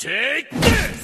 Take this!